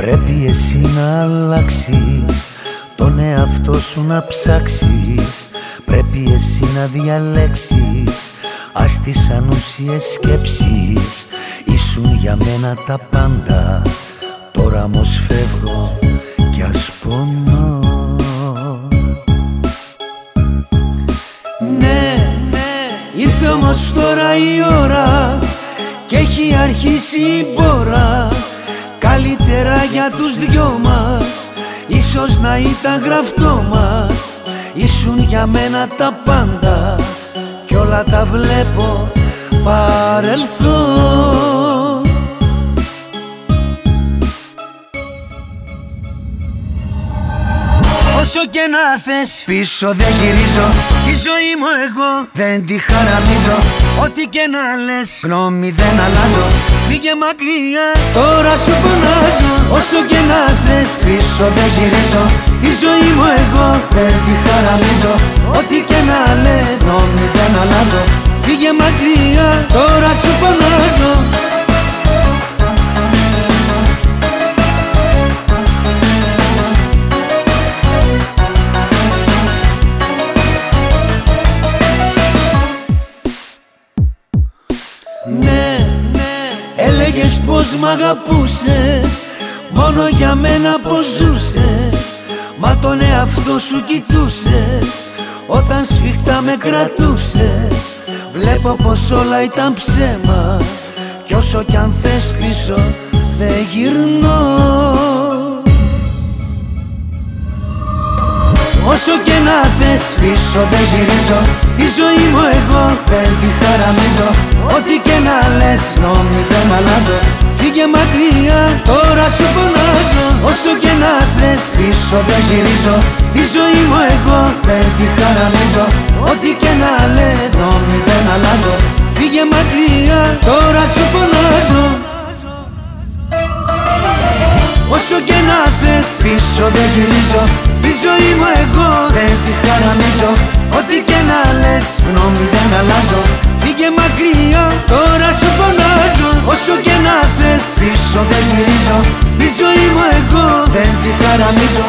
Πρέπει εσύ να αλλάξεις τον εαυτό σου να ψάξεις. Πρέπει εσύ να διαλέξεις Ας τις ανούσιες σκέψεις. Ήσουν για μένα τα πάντα Τώρα όμως φεύγω κι ας πονώ. Ναι, ναι, ήρθε όμως τώρα η ώρα Και έχει αρχίσει η πόρα Καλύτερα για τους δυο μας Ίσως να ήταν γραφτό μας. Ήσουν για μένα τα πάντα Κι όλα τα βλέπω παρελθόν. Όσο και να θες πίσω δεν γυρίζω. Η ζωή μου εγώ δεν τη χαραμίζω. Ό,τι και να λες γνώμη δεν αλλάζω. Φύγε μακριά τώρα σου πονάζω Όσο και να θες πίσω δεν γυρίζω. Η ζωή μου εγώ δεν τη χαραμίζω. Ό,τι και να λες γνώμη δεν αλλάζω. Φύγε μακριά τώρα σου πονάζω Ναι, ναι, έλεγες πως μ' αγαπούσες Μόνο για μένα πως ζούσες Μα τον εαυτό σου κοιτούσες. Όταν σφιχτά με κρατούσες Βλέπω πως όλα ήταν ψέμα. Κι όσο κι αν θες πίσω δεν γυρνώ. Όσο και να θες πίσω δεν γυρίζω. Τη ζωή μου εγώ δεν τη χαραμίζω. Ό,τι και να λες νόμι δεν αλλάζω Φύγε μακριά τώρα σου φωνάζω. Όσο και να θες πίσω δεν γυρίζω. Τη ζωή μου εγώ δεν τη χαραμίζω. Ό,τι και να λες νόμι δεν αλλάζω. Φύγε μακριά τώρα σου φωνάζω. Όσο και να θες πίσω δεν γυρίζω. Τη ζωή μου εγώ δεν τη χαραμίζω. Ό,τι και να λες γνώμη δεν πίσω δεν γυρίζω. Τη ζωή μου εγώ δεν τη χαραμίζω